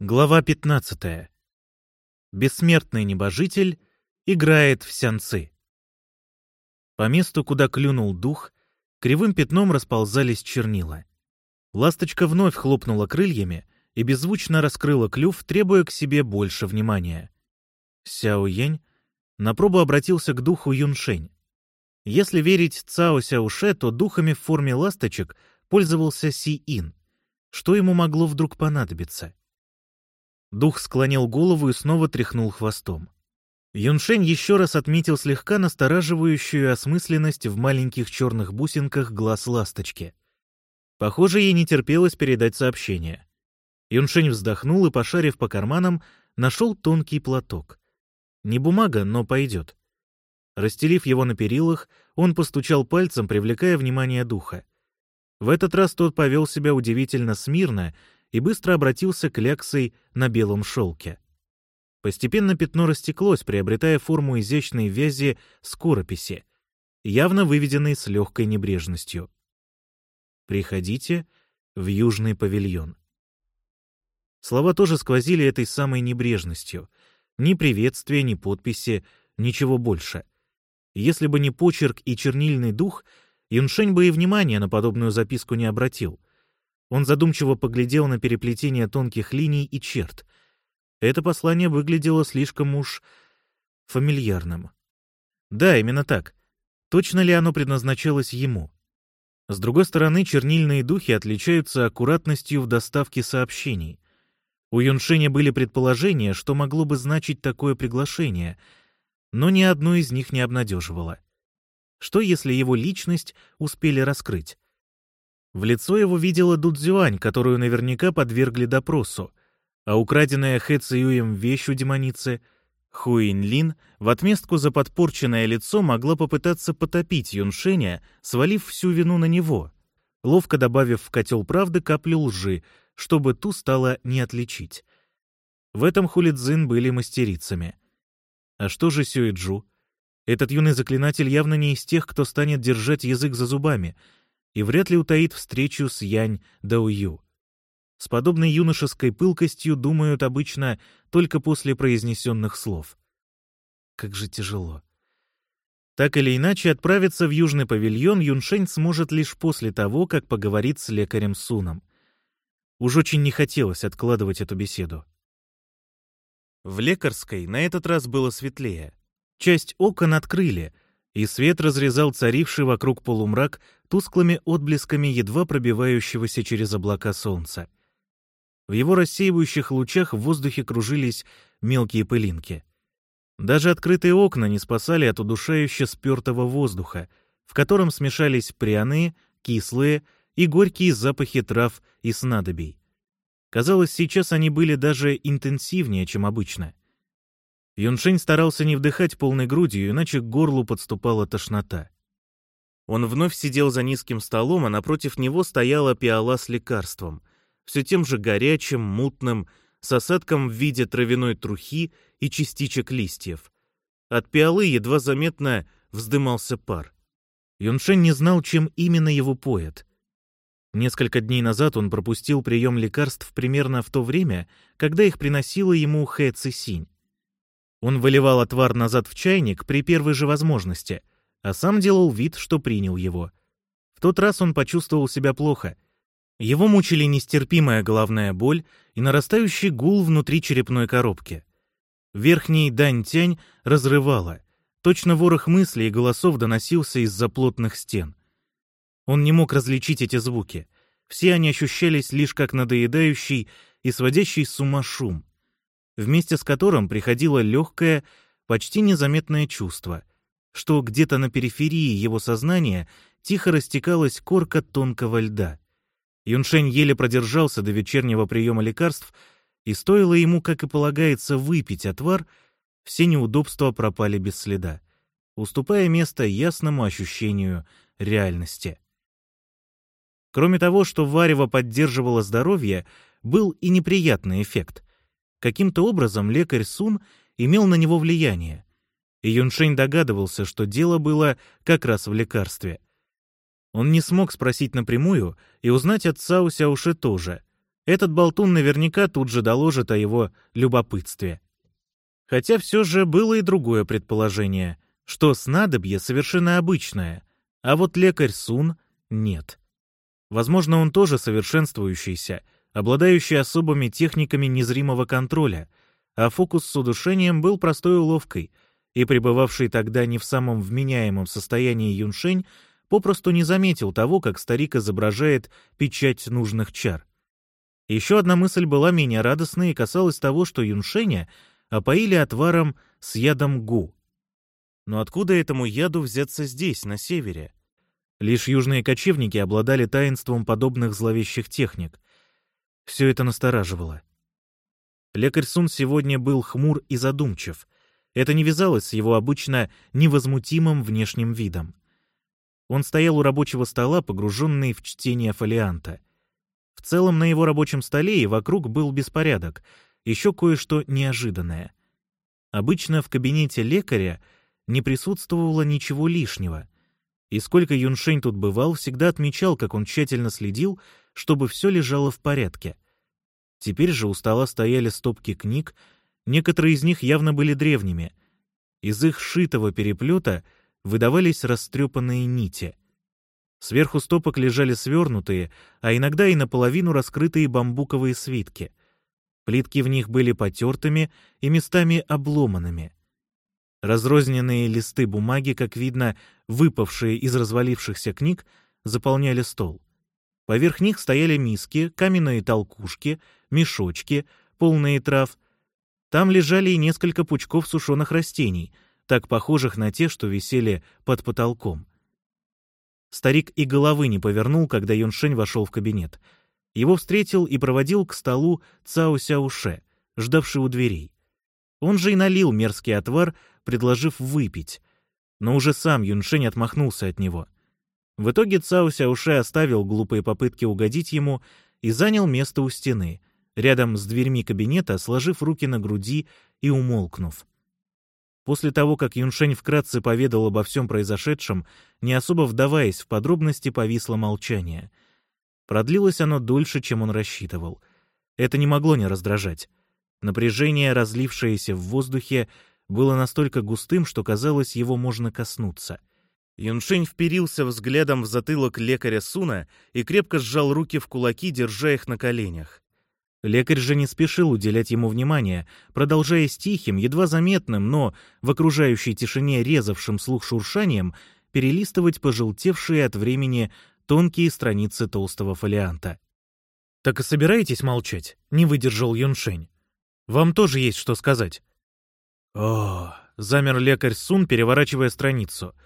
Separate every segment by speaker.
Speaker 1: Глава 15. Бессмертный небожитель играет в сянцы. По месту, куда клюнул дух, кривым пятном расползались чернила. Ласточка вновь хлопнула крыльями и беззвучно раскрыла клюв, требуя к себе больше внимания. Сяо Янь на пробу обратился к духу Юншень. Если верить Цао Сяуше, то духами в форме ласточек пользовался Си Ин. Что ему могло вдруг понадобиться? Дух склонил голову и снова тряхнул хвостом. Юншень еще раз отметил слегка настораживающую осмысленность в маленьких черных бусинках глаз ласточки. Похоже, ей не терпелось передать сообщение. Юншень вздохнул и, пошарив по карманам, нашел тонкий платок. Не бумага, но пойдет. Расстелив его на перилах, он постучал пальцем, привлекая внимание духа. В этот раз тот повел себя удивительно смирно и быстро обратился к ляксой на белом шелке. Постепенно пятно растеклось, приобретая форму изящной вязи скорописи, явно выведенной с легкой небрежностью. «Приходите в Южный павильон». Слова тоже сквозили этой самой небрежностью. Ни приветствия, ни подписи, ничего больше. Если бы не почерк и чернильный дух, Юншень бы и внимания на подобную записку не обратил — он задумчиво поглядел на переплетение тонких линий и черт. Это послание выглядело слишком уж фамильярным. Да, именно так. Точно ли оно предназначалось ему? С другой стороны, чернильные духи отличаются аккуратностью в доставке сообщений. У Юншеня были предположения, что могло бы значить такое приглашение, но ни одно из них не обнадеживало. Что, если его личность успели раскрыть? В лицо его видела Дудзюань, которую наверняка подвергли допросу, а украденная Хэ Циюем вещь у демоницы Хуин Лин в отместку за подпорченное лицо могла попытаться потопить Юншеня, свалив всю вину на него, ловко добавив в котел правды каплю лжи, чтобы ту стало не отличить. В этом Хулидзин были мастерицами. А что же Сюэджу? Этот юный заклинатель явно не из тех, кто станет держать язык за зубами — и вряд ли утаит встречу с Янь Даую. С подобной юношеской пылкостью думают обычно только после произнесенных слов. Как же тяжело. Так или иначе, отправиться в Южный павильон Юншень сможет лишь после того, как поговорит с лекарем Суном. Уж очень не хотелось откладывать эту беседу. В лекарской на этот раз было светлее. Часть окон открыли — и свет разрезал царивший вокруг полумрак тусклыми отблесками едва пробивающегося через облака солнца. В его рассеивающих лучах в воздухе кружились мелкие пылинки. Даже открытые окна не спасали от удушающе спертого воздуха, в котором смешались пряные, кислые и горькие запахи трав и снадобий. Казалось, сейчас они были даже интенсивнее, чем обычно. Юншень старался не вдыхать полной грудью, иначе к горлу подступала тошнота. Он вновь сидел за низким столом, а напротив него стояла пиала с лекарством, все тем же горячим, мутным, с осадком в виде травяной трухи и частичек листьев. От пиалы едва заметно вздымался пар. Юншень не знал, чем именно его поет. Несколько дней назад он пропустил прием лекарств примерно в то время, когда их приносила ему Хэ Цисинь. Он выливал отвар назад в чайник при первой же возможности, а сам делал вид, что принял его. В тот раз он почувствовал себя плохо. Его мучили нестерпимая головная боль и нарастающий гул внутри черепной коробки. Верхний дань-тянь разрывало. Точно ворох мыслей и голосов доносился из-за плотных стен. Он не мог различить эти звуки. Все они ощущались лишь как надоедающий и сводящий с ума шум вместе с которым приходило легкое, почти незаметное чувство, что где-то на периферии его сознания тихо растекалась корка тонкого льда. Юншень еле продержался до вечернего приема лекарств, и стоило ему, как и полагается, выпить отвар, все неудобства пропали без следа, уступая место ясному ощущению реальности. Кроме того, что варево поддерживало здоровье, был и неприятный эффект. Каким-то образом лекарь Сун имел на него влияние, и Юншень догадывался, что дело было как раз в лекарстве. Он не смог спросить напрямую и узнать от Цао Сяуши тоже. Этот болтун наверняка тут же доложит о его любопытстве. Хотя все же было и другое предположение, что снадобье совершенно обычное, а вот лекарь Сун — нет. Возможно, он тоже совершенствующийся, обладающий особыми техниками незримого контроля, а фокус с удушением был простой уловкой, и пребывавший тогда не в самом вменяемом состоянии Юншень попросту не заметил того, как старик изображает печать нужных чар. Еще одна мысль была менее радостной и касалась того, что Юншеня опоили отваром с ядом гу. Но откуда этому яду взяться здесь, на севере? Лишь южные кочевники обладали таинством подобных зловещих техник. Все это настораживало. Лекарь Сун сегодня был хмур и задумчив. Это не вязалось с его обычно невозмутимым внешним видом. Он стоял у рабочего стола, погруженный в чтение фолианта. В целом на его рабочем столе и вокруг был беспорядок, еще кое-что неожиданное. Обычно в кабинете лекаря не присутствовало ничего лишнего. И сколько Юншень тут бывал, всегда отмечал, как он тщательно следил, чтобы все лежало в порядке. Теперь же у стола стояли стопки книг, некоторые из них явно были древними. Из их шитого переплета — выдавались растрепанные нити. Сверху стопок лежали свернутые, а иногда и наполовину раскрытые бамбуковые свитки. Плитки в них были потертыми и местами обломанными. Разрозненные листы бумаги, как видно, выпавшие из развалившихся книг, заполняли стол. Поверх них стояли миски, каменные толкушки, мешочки, полные трав. Там лежали и несколько пучков сушеных растений — так похожих на те, что висели под потолком. Старик и головы не повернул, когда Юншень вошел в кабинет. Его встретил и проводил к столу Цао Сяуше, ждавший у дверей. Он же и налил мерзкий отвар, предложив выпить. Но уже сам Юншень отмахнулся от него. В итоге Цао Сяуше оставил глупые попытки угодить ему и занял место у стены, рядом с дверьми кабинета, сложив руки на груди и умолкнув. После того, как Юншень вкратце поведал обо всем произошедшем, не особо вдаваясь в подробности, повисло молчание. Продлилось оно дольше, чем он рассчитывал. Это не могло не раздражать. Напряжение, разлившееся в воздухе, было настолько густым, что казалось, его можно коснуться. Юншень вперился взглядом в затылок лекаря Суна и крепко сжал руки в кулаки, держа их на коленях. Лекарь же не спешил уделять ему внимания, продолжая с тихим, едва заметным, но в окружающей тишине резавшим слух шуршанием перелистывать пожелтевшие от времени тонкие страницы толстого фолианта. «Так и собираетесь молчать?» — не выдержал Юншень. «Вам тоже есть что сказать». «О!» — замер лекарь Сун, переворачивая страницу.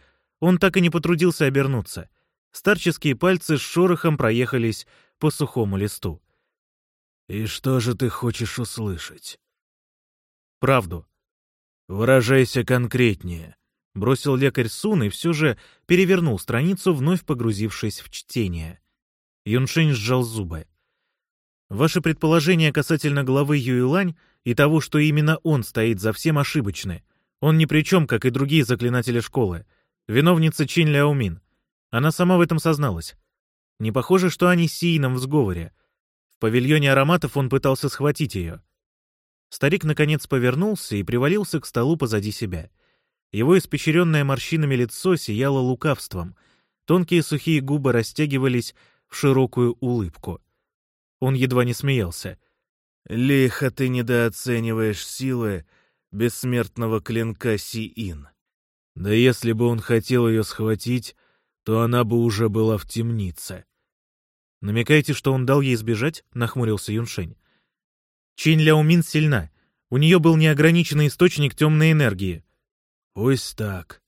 Speaker 1: Он так и не потрудился обернуться. Старческие пальцы с шорохом проехались по сухому листу. «И что же ты хочешь услышать?» «Правду». «Выражайся конкретнее», — бросил лекарь Сун и все же перевернул страницу, вновь погрузившись в чтение. Юншень сжал зубы. «Ваши предположения касательно главы Юйлань и того, что именно он стоит за всем, ошибочны. Он ни при чем, как и другие заклинатели школы. Виновница Чин Ляомин. Она сама в этом созналась. Не похоже, что они с Сиином в сговоре павильоне ароматов он пытался схватить ее. Старик, наконец, повернулся и привалился к столу позади себя. Его испещренное морщинами лицо сияло лукавством. Тонкие сухие губы растягивались в широкую улыбку. Он едва не смеялся. «Лихо ты недооцениваешь силы бессмертного клинка Сиин. Да если бы он хотел ее схватить, то она бы уже была в темнице. «Намекаете, что он дал ей сбежать?» — нахмурился Юншень. «Чинь Ляомин сильна. У нее был неограниченный источник темной энергии». «Пусть так.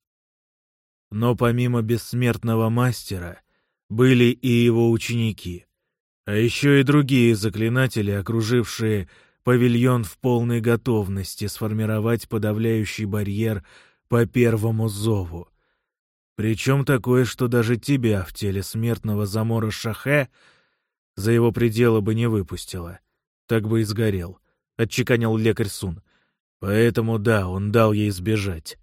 Speaker 1: Но помимо бессмертного мастера были и его ученики, а еще и другие заклинатели, окружившие павильон в полной готовности сформировать подавляющий барьер по первому зову. Причем такое, что даже тебя в теле смертного замора Шахе за его пределы бы не выпустило. Так бы и сгорел, — отчеканил лекарь Сун. Поэтому да, он дал ей сбежать.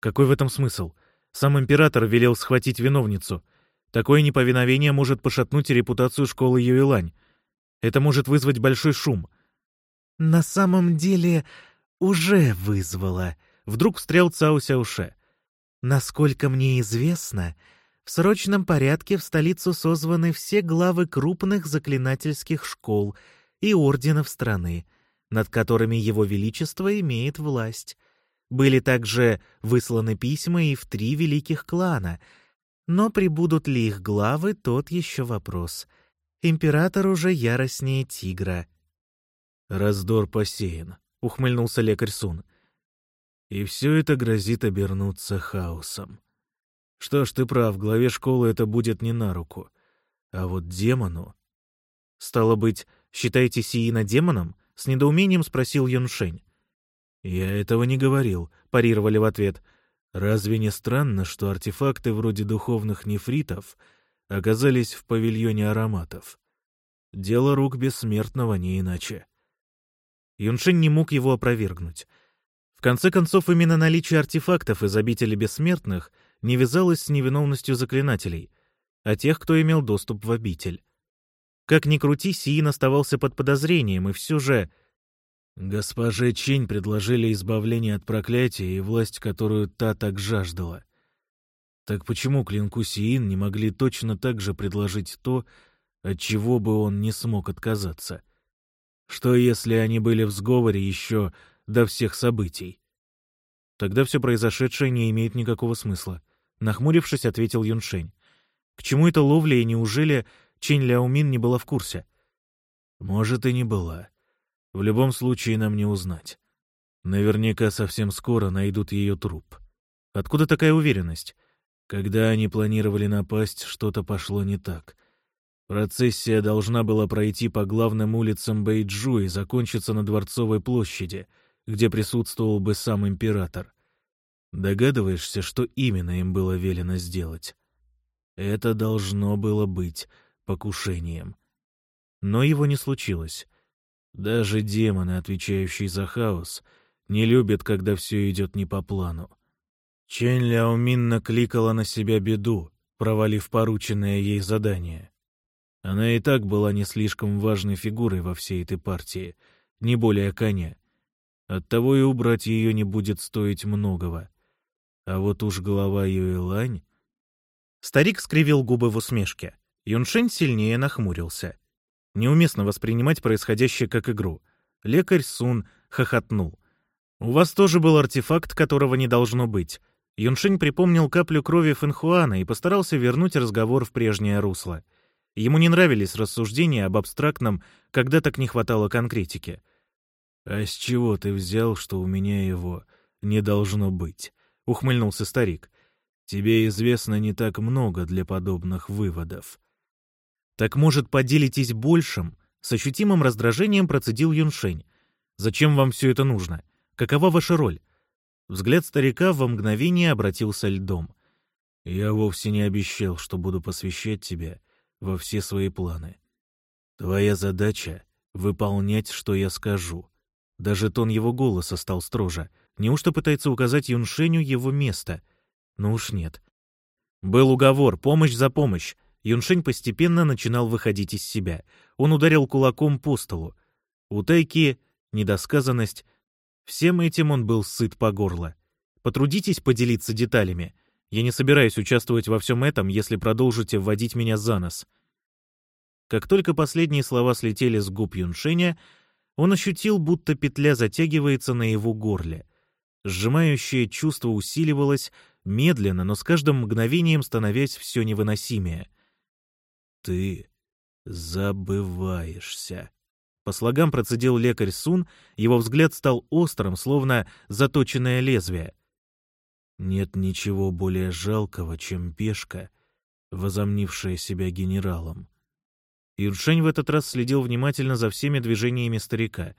Speaker 1: Какой в этом смысл? Сам император велел схватить виновницу. Такое неповиновение может пошатнуть репутацию школы Юэлань. Это может вызвать большой шум.
Speaker 2: На самом деле уже вызвало. Вдруг встрял Цао Сяуше. Насколько мне известно, в срочном порядке в столицу созваны все главы крупных заклинательских школ и орденов страны, над которыми Его Величество имеет власть. Были также высланы письма и в три великих клана, но прибудут ли их главы, тот еще вопрос. Император уже яростнее тигра.
Speaker 1: «Раздор посеян», — ухмыльнулся лекарь Сун. «И все это грозит обернуться хаосом. Что ж, ты прав, главе школы это будет не на руку. А вот демону...»
Speaker 2: «Стало быть, считаете Сиина демоном?» — с недоумением спросил Юншень.
Speaker 1: «Я этого не говорил», — парировали в ответ. «Разве не странно, что артефакты вроде духовных нефритов оказались в павильоне ароматов? Дело рук бессмертного не иначе».
Speaker 2: Юншень не мог его опровергнуть. В конце концов, именно наличие артефактов из обители бессмертных не вязалось с невиновностью заклинателей, а тех, кто имел доступ в обитель. Как ни крути, Сиин оставался под подозрением, и все же...
Speaker 1: Госпоже Чинь предложили избавление от проклятия и власть, которую та так жаждала. Так почему клинку Сиин не могли точно так же предложить то, от чего бы он не смог отказаться? Что если они были в сговоре еще до всех событий?
Speaker 2: Тогда все произошедшее не имеет никакого смысла. Нахмурившись, ответил Юншень. К чему это ловля, и неужели Чинь Ляомин не была в курсе?
Speaker 1: Может, и не была. В любом случае нам не узнать. Наверняка совсем скоро найдут ее труп.
Speaker 2: Откуда такая уверенность?
Speaker 1: Когда они планировали напасть, что-то пошло не так — Процессия должна была пройти по главным улицам Бэйджу и закончиться на Дворцовой площади, где присутствовал бы сам император. Догадываешься, что именно им было велено сделать? Это должно было быть покушением.
Speaker 2: Но его не случилось.
Speaker 1: Даже демоны, отвечающие за хаос, не любят, когда все идет не по плану. Чэнь Ляомин накликала на себя беду, провалив порученное ей задание. Она и так была не слишком важной фигурой во всей этой партии, не более коня. Оттого и убрать ее не будет стоить многого. А вот уж голова Юэлань...
Speaker 2: Старик скривил губы в усмешке. Юншень сильнее нахмурился. Неуместно воспринимать происходящее как игру. Лекарь Сун хохотнул. «У вас тоже был артефакт, которого не должно быть». Юншень припомнил каплю крови Фэнхуана и постарался вернуть разговор в прежнее русло — Ему не нравились рассуждения об абстрактном, когда так не хватало конкретики.
Speaker 1: «А с чего ты взял, что у меня его не должно быть?» — ухмыльнулся старик. «Тебе известно не так много для подобных выводов».
Speaker 2: «Так, может, поделитесь большим?» — с ощутимым раздражением процедил Юншень. «Зачем вам все это нужно? Какова ваша роль?» Взгляд старика во мгновение обратился льдом.
Speaker 1: «Я вовсе не обещал, что буду посвящать тебя во все свои планы. Твоя задача — выполнять, что я скажу.
Speaker 2: Даже тон его голоса стал строже. Неужто пытается указать Юншеню его место? Ну уж нет. Был уговор, помощь за помощь. Юншень постепенно начинал выходить из себя. Он ударил кулаком по столу. Утайки, недосказанность. Всем этим он был сыт по горло. Потрудитесь поделиться деталями. Я не собираюсь участвовать во всем этом, если продолжите вводить меня за нос». Как только последние слова слетели с губ Юншеня, он ощутил, будто петля затягивается на его горле. Сжимающее чувство усиливалось, медленно, но с каждым мгновением становясь все невыносимее.
Speaker 1: «Ты забываешься»,
Speaker 2: по слогам процедил лекарь Сун, его взгляд стал острым, словно заточенное лезвие.
Speaker 1: Нет ничего более жалкого, чем пешка, возомнившая себя генералом.
Speaker 2: Юршень в этот раз следил внимательно за всеми движениями старика.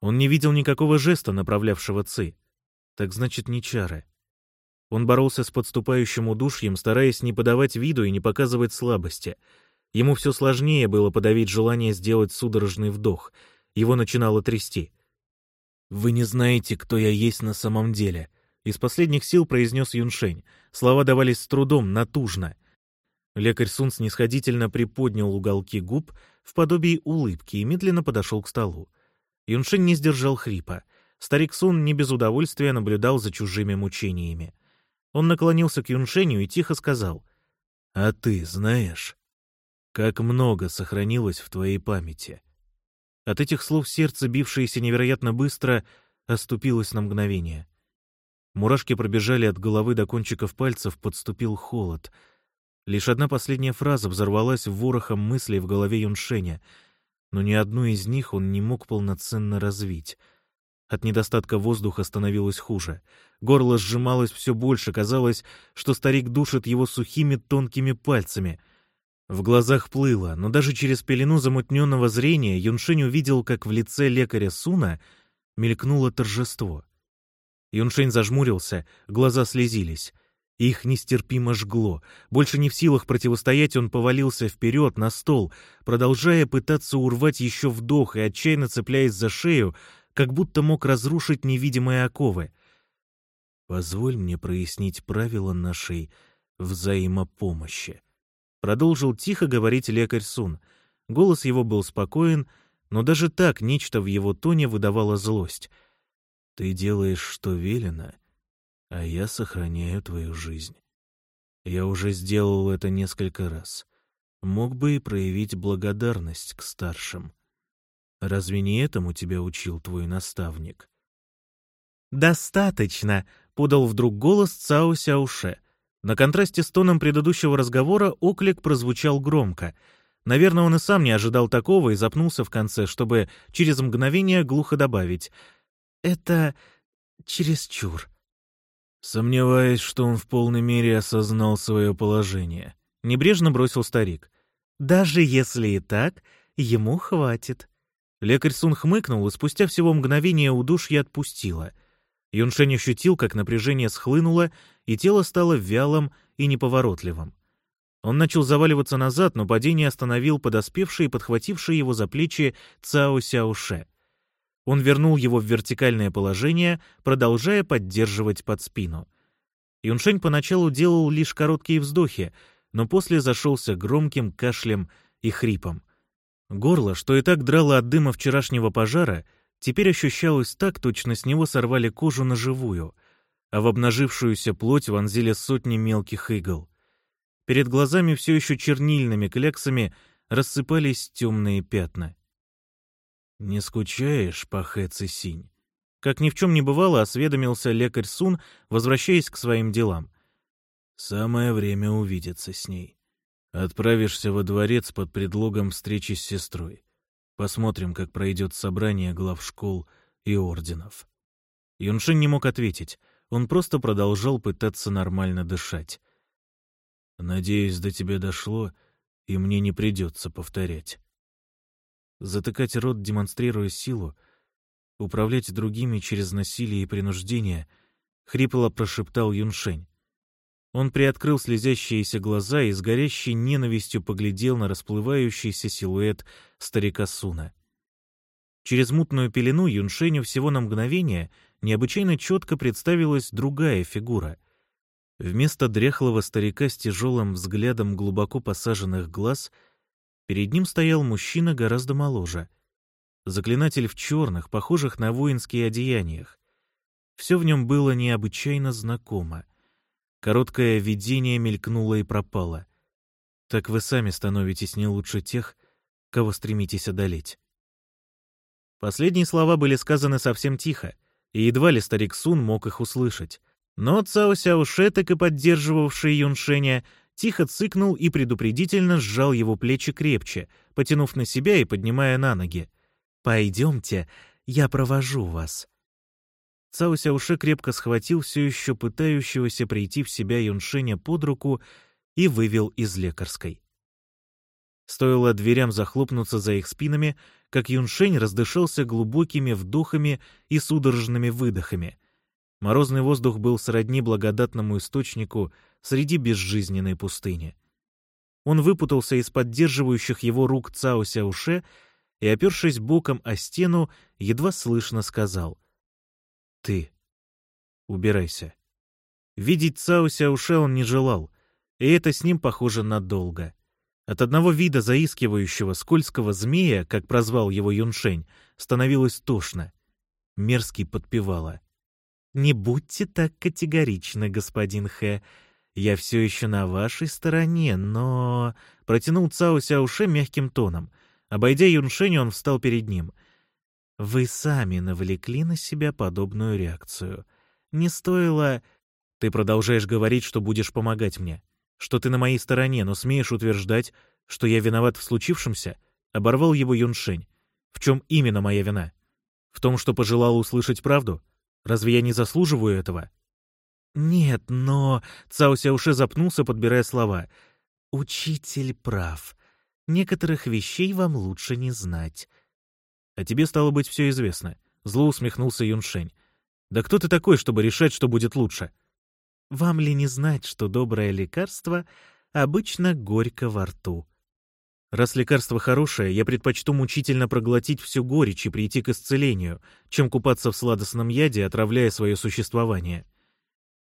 Speaker 2: Он не видел никакого жеста, направлявшего Ци. Так значит, не чары. Он боролся с подступающим удушьем, стараясь не подавать виду и не показывать слабости. Ему все сложнее было подавить желание сделать судорожный вдох. Его начинало трясти. «Вы не знаете, кто я есть на самом деле», из последних сил произнес Юншень. Слова давались с трудом, натужно. Лекарь Сун снисходительно приподнял уголки губ, в подобии улыбки и медленно подошел к столу. Юншень не сдержал хрипа. Старик Сун не без удовольствия наблюдал за чужими мучениями. Он наклонился к Юншеню и тихо сказал, «А ты знаешь, как много сохранилось в твоей памяти?» От этих слов сердце, бившееся невероятно быстро, оступилось на мгновение. Мурашки пробежали от головы до кончиков пальцев, подступил холод. Лишь одна последняя фраза взорвалась ворохом мыслей в голове Юншеня, но ни одну из них он не мог полноценно развить. От недостатка воздуха становилось хуже. Горло сжималось все больше, казалось, что старик душит его сухими тонкими пальцами — в глазах плыло, но даже через пелену замутненного зрения Юншень увидел, как в лице лекаря Суна мелькнуло торжество. Юншень зажмурился, глаза слезились. Их нестерпимо жгло. Больше не в силах противостоять, он повалился вперед на стол, продолжая пытаться урвать еще вдох и отчаянно цепляясь за шею, как будто мог разрушить невидимые оковы. «Позволь мне прояснить правила нашей взаимопомощи», Продолжил тихо говорить лекарь Сун. Голос его был спокоен, но даже так нечто в его тоне выдавало злость. «Ты делаешь, что велено, а я сохраняю твою жизнь. Я уже сделал это несколько раз. Мог бы и проявить благодарность к старшим. Разве не этому тебя учил твой наставник?» «Достаточно!» — подал вдруг голос Цао Сяуше. На контрасте с тоном предыдущего разговора оклик прозвучал громко. Наверное, он и сам не ожидал такого и запнулся в конце, чтобы через мгновение глухо добавить. «Это чересчур». Сомневаясь, что он в полной мере осознал свое положение. Небрежно бросил старик. «Даже если и так, ему хватит». Лекарь Сун хмыкнул и спустя всего мгновение удушья отпустила — Юншень ощутил, как напряжение схлынуло, и тело стало вялым и неповоротливым. Он начал заваливаться назад, но падение остановил подоспевший и подхвативший его за плечи Цао Сяоше. Он вернул его в вертикальное положение, продолжая поддерживать под спину. Юншень поначалу делал лишь короткие вздохи, но после зашелся громким кашлем и хрипом. Горло, что и так драло от дыма вчерашнего пожара, теперь ощущалось так, точно с него сорвали кожу на живую, а в обнажившуюся плоть вонзили сотни мелких игл. Перед глазами все еще чернильными кляксами рассыпались темные пятна. «Не скучаешь по Хэ Цисинь?» Как ни в чем не бывало, осведомился лекарь Сун, возвращаясь к своим делам. «Самое время увидеться с ней. Отправишься во дворец под предлогом встречи с сестрой. Посмотрим, как пройдет собрание глав школ и орденов. Юншин не мог ответить. Он просто продолжал пытаться нормально дышать. «Надеюсь, до тебя дошло, и мне не придется повторять». Затыкать рот, демонстрируя силу, управлять другими через насилие и принуждение, хрипло прошептал Юншень. Он приоткрыл слезящиеся глаза и с горящей ненавистью поглядел на расплывающийся силуэт старика Суна. Через мутную пелену Юншеню всего на мгновение необычайно четко представилась другая фигура. Вместо дряхлого старика с тяжелым взглядом глубоко посаженных глаз перед ним стоял мужчина гораздо моложе. Заклинатель в черных, похожих на воинские одеяниях. Все в нем было необычайно знакомо — Короткое видение мелькнуло и пропало. Так вы сами становитесь не лучше тех, кого стремитесь одолеть. Последние слова были сказаны совсем тихо, и едва ли старик Сун мог их услышать. Но Цао Сяоше, так и поддерживавший Юншеня, тихо цыкнул и предупредительно сжал его плечи крепче, потянув на себя и поднимая на ноги. «Пойдемте, я провожу вас». Цао Сяуше крепко схватил все еще пытающегося прийти в себя Юншеня под руку и вывел из лекарской. Стоило дверям захлопнуться за их спинами, как Юншень раздышался глубокими вдохами и судорожными выдохами. Морозный воздух был сродни благодатному источнику среди безжизненной пустыни. Он выпутался из поддерживающих его рук Цао Сяуше и, опершись боком о стену, едва слышно сказал — ты. Убирайся. Видеть Цао Сяуше он не желал, и это с ним, похоже, надолго. От одного вида заискивающего скользкого змея, как прозвал его Юншень, становилось тошно. Мерзкий подпевала. «Не будьте так категоричны, господин Хэ. Я все еще на вашей стороне, но...» Протянул Цао Сяуше мягким тоном. Обойдя Юншень, он встал перед ним. «Вы сами навлекли на себя подобную реакцию. Не стоило...» «Ты продолжаешь говорить, что будешь помогать мне что ты на моей стороне, но смеешь утверждать, что я виноват в случившемся?» — оборвал его Юншень. «В чем именно моя вина? В том, что пожелал услышать правду? Разве я не заслуживаю этого?» «Нет, но...» — Цао Сяуше запнулся, подбирая слова. «Учитель прав. Некоторых вещей вам лучше не знать». «А тебе, стало быть, все известно», — зло усмехнулся Юншень. «Да кто ты такой, чтобы решать, что будет лучше?» Вам ли не знать, что доброе лекарство обычно горько во рту? Раз лекарство хорошее, я предпочту мучительно проглотить всю горечь и прийти к исцелению, чем купаться в сладостном яде, отравляя свое существование.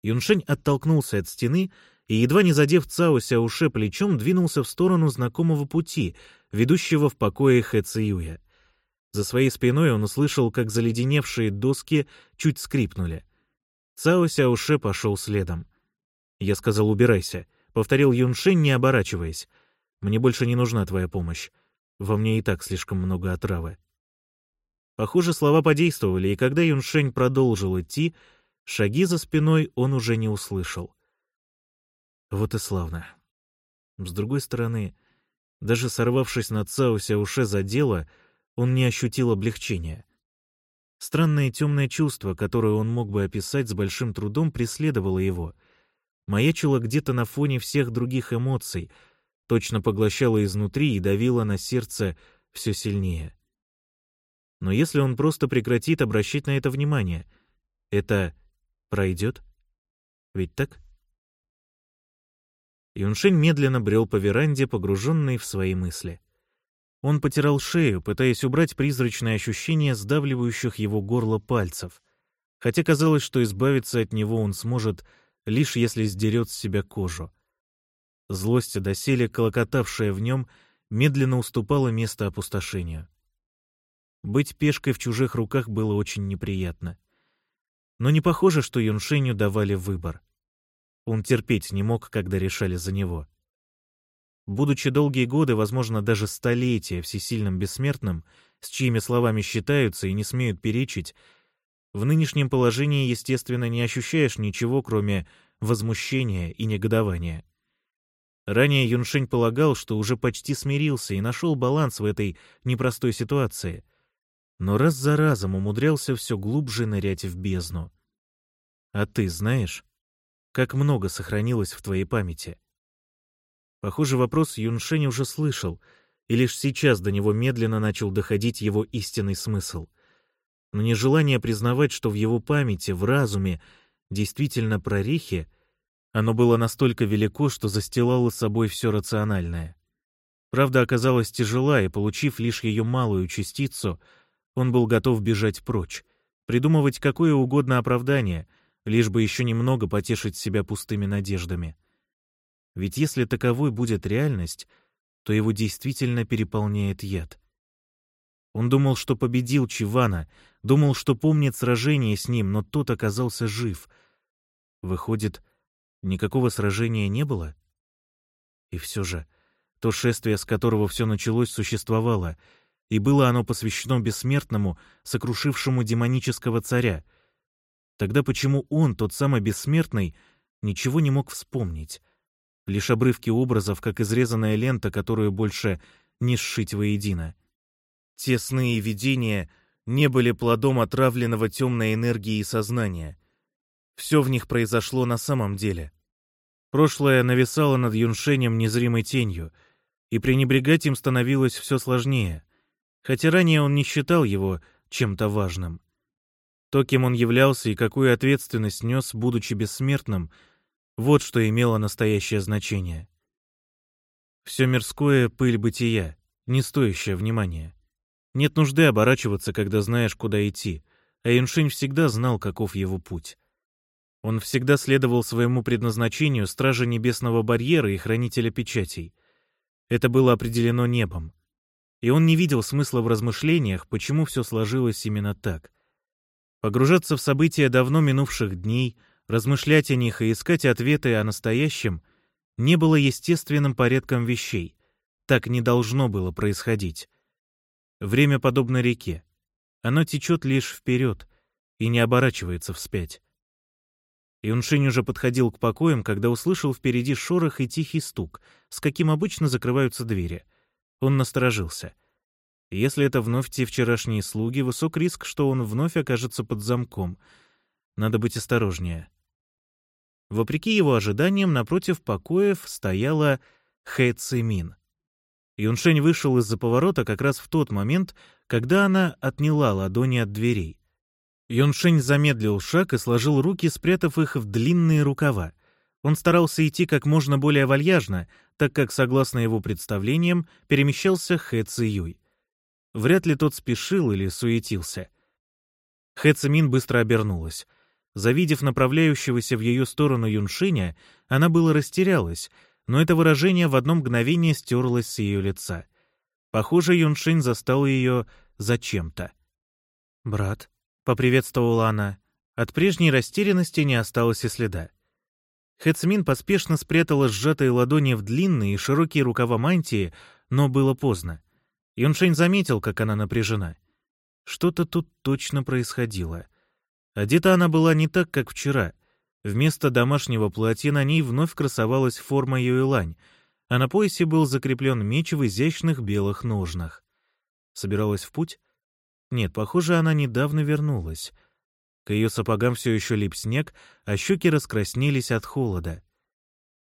Speaker 2: Юншень оттолкнулся от стены и, едва не задев Цао Сяуше плечом, двинулся в сторону знакомого пути, ведущего в покое Хэ Циюя. За своей спиной он услышал, как заледеневшие доски чуть скрипнули. Цао Сяуше пошел следом. Я сказал «убирайся», — повторил Юншень, не оборачиваясь. «Мне больше не нужна твоя помощь. Во мне и так слишком много отравы». Похоже, слова подействовали, и когда Юншень продолжил идти, шаги за спиной он уже не услышал. Вот и славно. С другой стороны, даже сорвавшись на Цао Сяуше за дело, он не ощутил облегчения. Странное темное чувство, которое он мог бы описать с большим трудом, преследовало его. Маячило где-то на фоне всех других эмоций, точно поглощало изнутри и давило на сердце все сильнее. Но если он просто прекратит обращать на это внимание, это пройдет? Ведь так? Юншень медленно брел по веранде, погруженный в свои мысли. Он потирал шею, пытаясь убрать призрачное ощущение сдавливающих его горло пальцев, хотя казалось, что избавиться от него он сможет, лишь если сдерет с себя кожу. Злость, доселе колокотавшая в нем, медленно уступала место опустошению. Быть пешкой в чужих руках было очень неприятно. Но не похоже, что Юншеню давали выбор. Он терпеть не мог, когда решали за него. Будучи долгие годы, возможно, даже столетия всесильным бессмертным, с чьими словами считаются и не смеют перечить, в нынешнем положении, естественно, не ощущаешь ничего, кроме возмущения и негодования. Ранее Юншень полагал, что уже почти смирился и нашел баланс в этой непростой ситуации, но раз за разом умудрялся все глубже нырять в бездну. А ты знаешь, как много сохранилось в твоей памяти? Похоже, вопрос Юншень уже слышал, и лишь сейчас до него медленно начал доходить его истинный смысл. Но нежелание признавать, что в его памяти, в разуме, действительно прорехи, оно было настолько велико, что застилало собой все рациональное. Правда оказалась тяжела, и, получив лишь ее малую частицу, он был готов бежать прочь, придумывать какое угодно оправдание, лишь бы еще немного потешить себя пустыми надеждами. Ведь если таковой будет реальность, то его действительно переполняет яд. Он думал, что победил Чивана, думал, что помнит сражение с ним, но тот оказался жив. Выходит, никакого сражения не было? И все же, то шествие, с которого все началось, существовало, и было оно посвящено бессмертному, сокрушившему демонического царя. Тогда почему он, тот самый бессмертный, ничего не мог вспомнить? лишь обрывки образов, как изрезанная лента, которую больше не сшить воедино. Те сны и видения не были плодом отравленного темной энергии сознания. Все в них произошло на самом деле. Прошлое нависало над Юншенем незримой тенью, и пренебрегать им становилось все сложнее, хотя ранее он не считал его чем-то важным. То, кем он являлся и какую ответственность нес, будучи бессмертным — вот что имело настоящее значение. Все мирское — пыль бытия, не стоящее внимания. Нет нужды оборачиваться, когда знаешь, куда идти, а Юншень всегда знал, каков его путь. Он всегда следовал своему предназначению стража небесного барьера и хранителя печатей. Это было определено небом. И он не видел смысла в размышлениях, почему все сложилось именно так. Погружаться в события давно минувших дней, размышлять о них и искать ответы о настоящем не было естественным порядком вещей. Так не должно было происходить. Время подобно реке. Оно течет лишь вперед и не оборачивается вспять. Юншинь уже подходил к покоям, когда услышал впереди шорох и тихий стук, с каким обычно закрываются двери. Он насторожился. Если это вновь те вчерашние слуги, высок риск, что он вновь окажется под замком. Надо быть осторожнее. Вопреки его ожиданиям, напротив покоев стояла Хэ Цимин. Юншень вышел из-за поворота как раз в тот момент, когда она отняла ладони от дверей. Юншень замедлил шаг и сложил руки, спрятав их в длинные рукава. Он старался идти как можно более вальяжно, так как, согласно его представлениям, перемещался Хэ Ци Вряд ли тот спешил или суетился. Хэ Цимин быстро обернулась. Завидев направляющегося в ее сторону Юншиня, она было растерялась, но это выражение в одно мгновение стерлось с ее лица. Похоже, Юншинь застал ее зачем-то. «Брат», — поприветствовала она, — от прежней растерянности не осталось и следа. Хэцмин поспешно спрятала сжатые ладони в длинные и широкие рукава мантии, но было поздно. Юншень заметил, как она напряжена. Что-то тут точно происходило. Одета она была не так, как вчера. Вместо домашнего платья на ней вновь красовалась форма юэлань, а на поясе был закреплен меч в изящных белых ножнах. Собиралась в путь? Нет, похоже, она недавно вернулась. К ее сапогам все еще лип снег, а щеки раскраснелись от холода.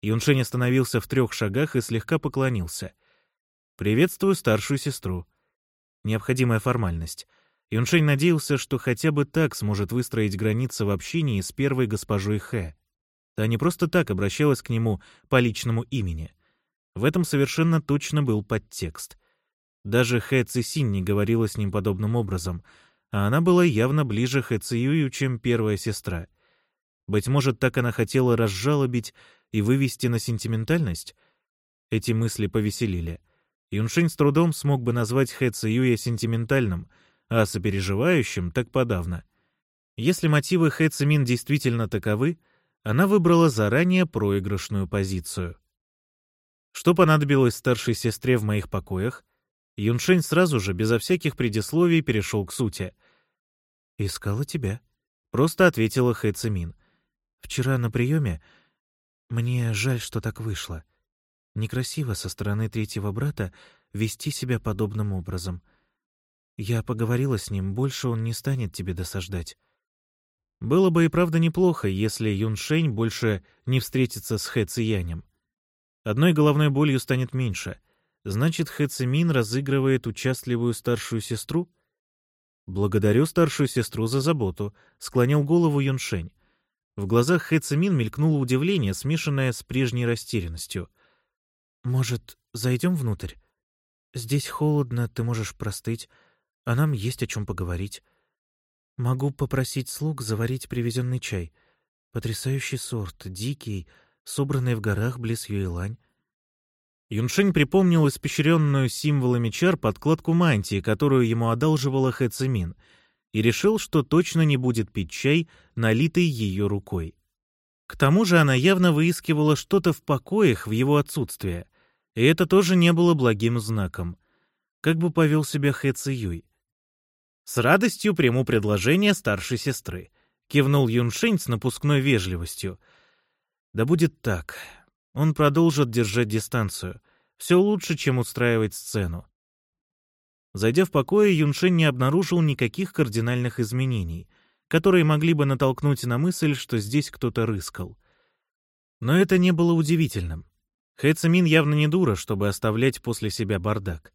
Speaker 2: Юншень остановился в трех шагах и слегка поклонился. «Приветствую старшую сестру». Необходимая формальность. Юншень надеялся, что хотя бы так сможет выстроить границы в общении с первой госпожой Хэ. Та не просто так обращалась к нему по личному имени. В этом совершенно точно был подтекст. Даже Хэ Цисин не говорила с ним подобным образом, а она была явно ближе Хэ Циюю, чем первая сестра. Быть может, так она хотела разжалобить и вывести на сентиментальность? Эти мысли повеселили. Юншень с трудом смог бы назвать Хэ сентиментальным, а сопереживающим так подавно. Если мотивы Хэ Цимин действительно таковы, она выбрала заранее проигрышную позицию. Что понадобилось старшей сестре в моих покоях? Юншень сразу же, безо всяких предисловий, перешел к сути. «Искала тебя», — просто ответила Хэ Цимин. «Вчера на приеме мне жаль, что так вышло. Некрасиво со стороны третьего брата вести себя подобным образом. Я поговорила с ним, больше он не станет тебе досаждать». Было бы и правда неплохо, если Юншень больше не встретится с Хэ Циянем. Одной головной болью станет меньше — Значит, Хэцемин разыгрывает участливую старшую сестру? Благодарю старшую сестру за заботу, склонил голову Юншень. В глазах Хэцемин мелькнуло удивление, смешанное с прежней растерянностью. Может, зайдем внутрь? Здесь холодно, ты можешь простыть, а нам есть о чем поговорить. Могу попросить слуг заварить привезенный чай. Потрясающий сорт, дикий, собранный в горах близ Юэлань. Юншень припомнил испещренную символами чар подкладку мантии, которую ему одалживала Хэ Цимин, и решил, что точно не будет пить чай, налитый ее рукой. К тому же она явно выискивала что-то в покоях в его отсутствие, и это тоже не было благим знаком. Как бы повел себя Хэ Ци «С радостью приму предложение старшей сестры», — кивнул Юншень с напускной вежливостью. «Да будет так. Он продолжит держать дистанцию. Все лучше, чем устраивать сцену. Зайдя в покое, Юншень не обнаружил никаких кардинальных изменений, которые могли бы натолкнуть на мысль, что здесь кто-то рыскал. Но это не было удивительным. Хэ явно не дура, чтобы оставлять после себя бардак.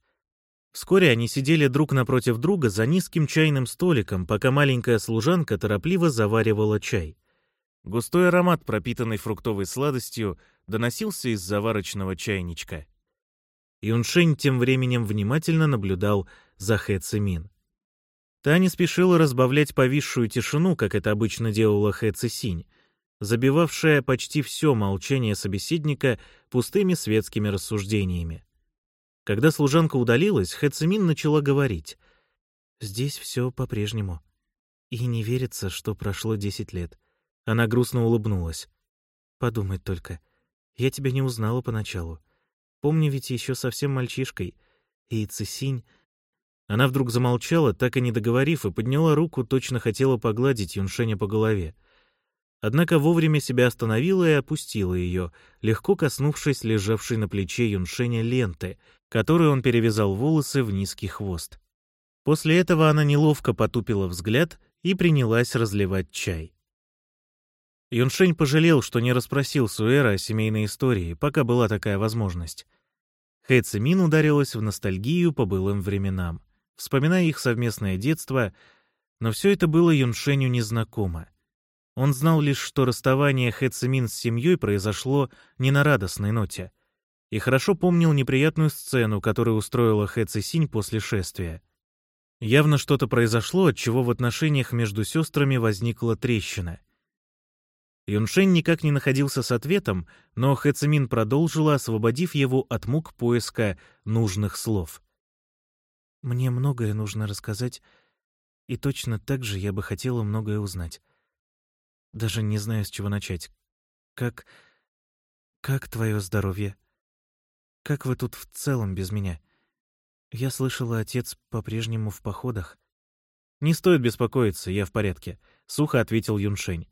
Speaker 2: Вскоре они сидели друг напротив друга за низким чайным столиком, пока маленькая служанка торопливо заваривала чай. Густой аромат, пропитанный фруктовой сладостью, доносился из заварочного чайничка. Юншень тем временем внимательно наблюдал за Хэ Цимин. Та не спешила разбавлять повисшую тишину, как это обычно делала Хэ Цисинь, забивавшая почти все молчание собеседника пустыми светскими рассуждениями. Когда служанка удалилась, Хэцемин начала говорить. «Здесь все по-прежнему. И не верится, что прошло десять лет». Она грустно улыбнулась. «Подумать только. Я тебя не узнала поначалу. Помню ведь еще совсем мальчишкой. И Цисинь...» Она вдруг замолчала, так и не договорив, и подняла руку, точно хотела погладить Юншеня по голове. Однако вовремя себя остановила и опустила ее, легко коснувшись лежавшей на плече Юншеня ленты, которой он перевязал волосы в низкий хвост. После этого она неловко потупила взгляд и принялась разливать чай. Юншень пожалел, что не расспросил Суэра о семейной истории, пока была такая возможность. Хэ Цимин ударилась в ностальгию по былым временам, вспоминая их совместное детство, но все это было Юншеню незнакомо. Он знал лишь, что расставание Хэ Цимин с семьей произошло не на радостной ноте, и хорошо помнил неприятную сцену, которую устроила Хэ Цисинь после шествия. Явно что-то произошло, от чего в отношениях между сестрами возникла трещина. Юншень никак не находился с ответом, но Хэцемин продолжила, освободив его от мук поиска нужных слов. «Мне многое нужно рассказать, и точно так же я бы хотела многое узнать. Даже не знаю, с чего начать. Как... как твое здоровье? Как вы тут в целом без меня? Я слышала, отец по-прежнему в походах». «Не стоит беспокоиться, я в порядке», — сухо ответил Юншень.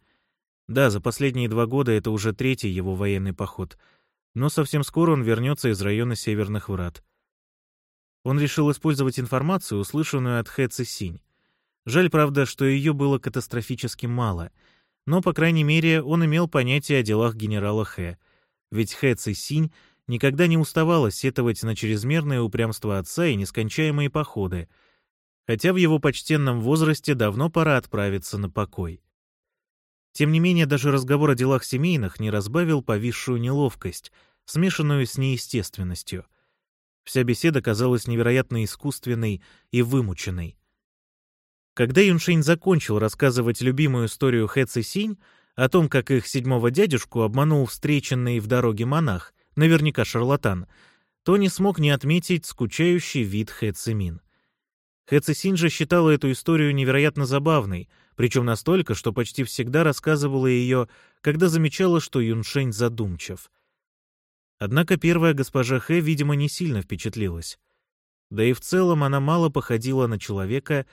Speaker 2: Да, за последние два года это уже третий его военный поход, но совсем скоро он вернется из района Северных Врат. Он решил использовать информацию, услышанную от Хэ Цисинь. Жаль, правда, что ее было катастрофически мало, но, по крайней мере, он имел понятие о делах генерала Хэ, ведь Хэ Цисинь никогда не уставала сетовать на чрезмерное упрямство отца и нескончаемые походы, хотя в его почтенном возрасте давно пора отправиться на покой. Тем не менее, даже разговор о делах семейных не разбавил повисшую неловкость, смешанную с неестественностью. Вся беседа казалась невероятно искусственной и вымученной. Когда Юншень закончил рассказывать любимую историю Хэ Цисинь о том, как их седьмого дядюшку обманул встреченный в дороге монах, наверняка шарлатан, то не смог не отметить скучающий вид Хэ Цимин. Хэ Цисинь же считала эту историю невероятно забавной — причем настолько, что почти всегда рассказывала ее, когда замечала, что Юншень задумчив. Однако первая госпожа Хэ, видимо, не сильно впечатлилась. Да и в целом она мало походила на человека,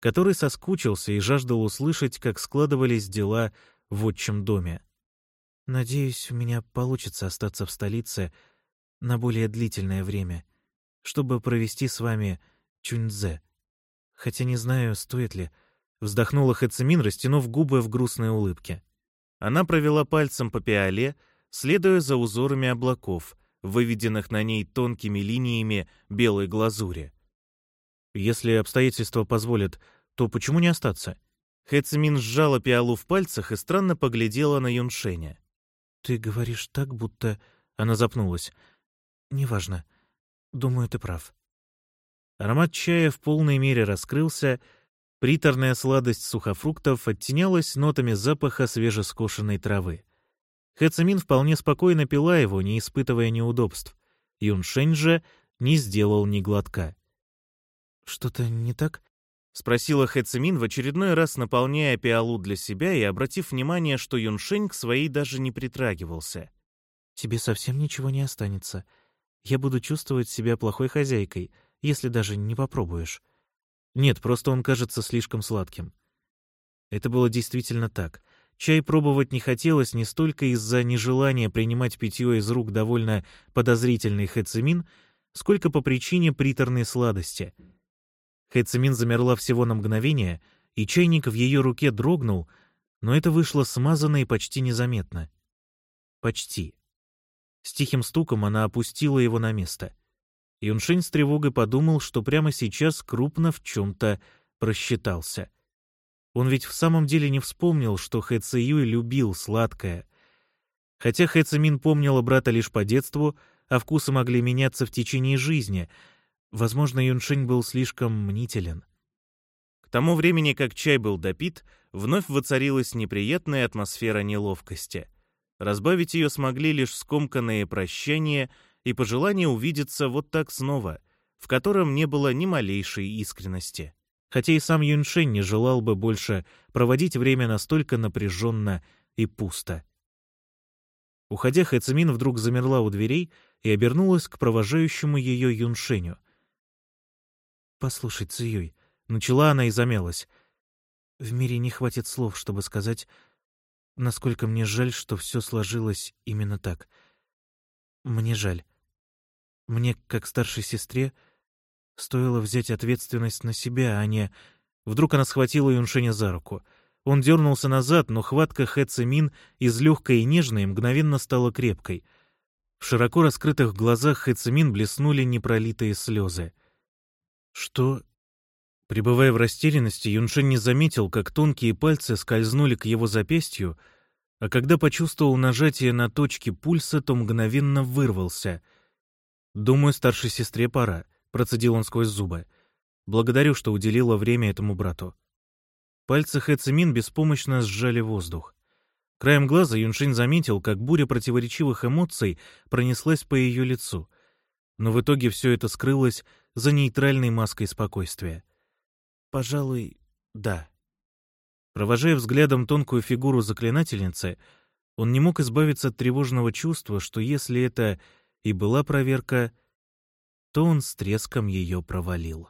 Speaker 2: который соскучился и жаждал услышать, как складывались дела в отчим доме. «Надеюсь, у меня получится остаться в столице на более длительное время, чтобы провести с вами Чуньцзе. Хотя не знаю, стоит ли...» Вздохнула Хэцемин, растянув губы в грустной улыбке. Она провела пальцем по пиале, следуя за узорами облаков, выведенных на ней тонкими линиями белой глазури. «Если обстоятельства позволят, то почему не остаться?» Хэцемин сжала пиалу в пальцах и странно поглядела на Юншеня. «Ты говоришь так, будто...» Она запнулась. «Неважно. Думаю, ты прав». Аромат чая в полной мере раскрылся, Приторная сладость сухофруктов оттенялась нотами запаха свежескошенной травы. Хэцамин вполне спокойно пила его, не испытывая неудобств. Юншень же не сделал ни глотка. «Что-то не так?» — спросила Хэцамин в очередной раз, наполняя пиалу для себя и обратив внимание, что Юншень к своей даже не притрагивался. «Тебе совсем ничего не останется. Я буду чувствовать себя плохой хозяйкой, если даже не попробуешь». Нет, просто он кажется слишком сладким. Это было действительно так. Чай пробовать не хотелось не столько из-за нежелания принимать питье из рук довольно подозрительный хэцемин, сколько по причине приторной сладости. Хэцемин замерла всего на мгновение, и чайник в ее руке дрогнул, но это вышло смазанно и почти незаметно. Почти. С тихим стуком она опустила его на место. Юншень с тревогой подумал, что прямо сейчас крупно в чем-то просчитался. Он ведь в самом деле не вспомнил, что Хэ Ци любил сладкое. Хотя Хэ Цимин помнила брата лишь по детству, а вкусы могли меняться в течение жизни. Возможно, Юншень был слишком мнителен. К тому времени, как чай был допит, вновь воцарилась неприятная атмосфера неловкости. Разбавить ее смогли лишь скомканные прощания — и пожелание увидеться вот так снова, в котором не было ни малейшей искренности. Хотя и сам Юньшень не желал бы больше проводить время настолько напряженно и пусто. Уходя, Хэцемин вдруг замерла у дверей и обернулась к провожающему ее Юншеню. «Послушай, Цзюй», — начала она и замялась. «В мире не хватит слов, чтобы сказать, насколько мне жаль, что все сложилось именно так. Мне жаль. Мне, как старшей сестре, стоило взять ответственность на себя, а не... Вдруг она схватила Юншеня за руку. Он дернулся назад, но хватка Хэ Цимин из легкой и нежной мгновенно стала крепкой. В широко раскрытых глазах Хэ Цимин блеснули непролитые слезы. «Что?» Пребывая в растерянности, Юншень не заметил, как тонкие пальцы скользнули к его запястью, а когда почувствовал нажатие на точки пульса, то мгновенно вырвался. «Думаю, старшей сестре пора», — процедил он сквозь зубы. «Благодарю, что уделила время этому брату». Пальцы Хэ Цимин беспомощно сжали воздух. Краем глаза Юншин заметил, как буря противоречивых эмоций пронеслась по ее лицу. Но в итоге все это скрылось за нейтральной маской спокойствия. «Пожалуй, да». Провожая взглядом тонкую фигуру заклинательницы, он не мог избавиться от тревожного чувства, что если это и была проверка, то он с треском ее провалил.